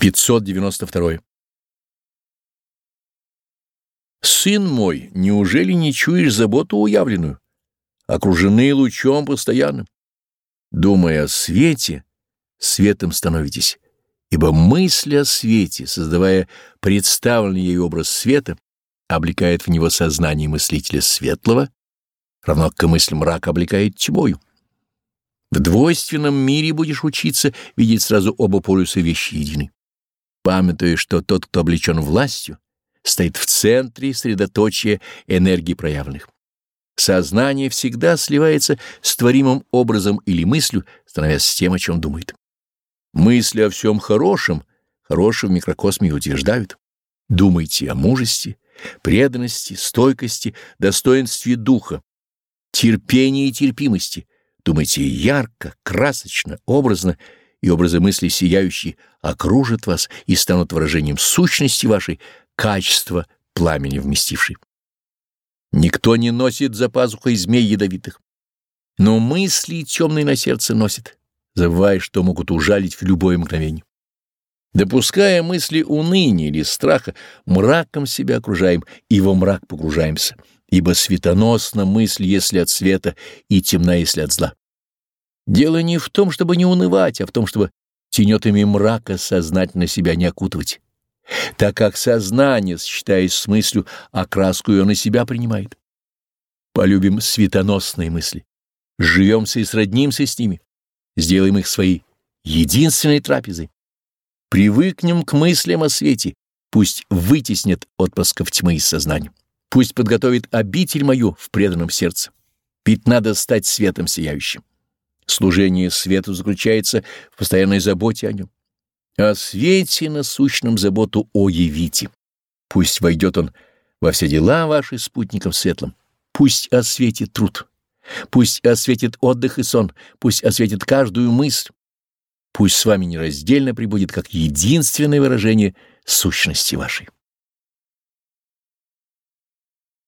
592. Сын мой, неужели не чуешь заботу уявленную? Окружены лучом постоянным. Думая о свете, светом становитесь, ибо мысль о свете, создавая представленный ей образ света, облекает в него сознание мыслителя светлого, равно как мысль мрака облекает тьмою. В двойственном мире будешь учиться видеть сразу оба полюса вещи едины памятуя, что тот, кто облечен властью, стоит в центре средоточия энергии проявленных. Сознание всегда сливается с творимым образом или мыслью, становясь тем, о чем думает. Мысли о всем хорошем, хорошем в микрокосме утверждают. Думайте о мужестве, преданности, стойкости, достоинстве духа, терпении и терпимости. Думайте ярко, красочно, образно и образы мысли сияющие окружат вас и станут выражением сущности вашей, качества пламени вместившей. Никто не носит за пазухой змей ядовитых, но мысли темные на сердце носит, забывая, что могут ужалить в любое мгновение. Допуская мысли уныния или страха, мраком себя окружаем и во мрак погружаемся, ибо светоносна мысль, если от света, и темна, если от зла. Дело не в том, чтобы не унывать, а в том, чтобы тенетами мрака сознательно себя не окутывать, так как сознание, сочетаясь с мыслью, окраску ее на себя принимает. Полюбим светоносные мысли, живемся и сроднимся с ними, сделаем их своей единственной трапезой. Привыкнем к мыслям о свете, пусть вытеснят отпусков тьмы из сознания, пусть подготовит обитель мою в преданном сердце, ведь надо стать светом сияющим. Служение свету заключается в постоянной заботе о нем. О свете насущном заботу о явите. Пусть войдет он во все дела ваши спутником светлым. Пусть осветит труд. Пусть осветит отдых и сон. Пусть осветит каждую мысль. Пусть с вами нераздельно прибудет как единственное выражение сущности вашей.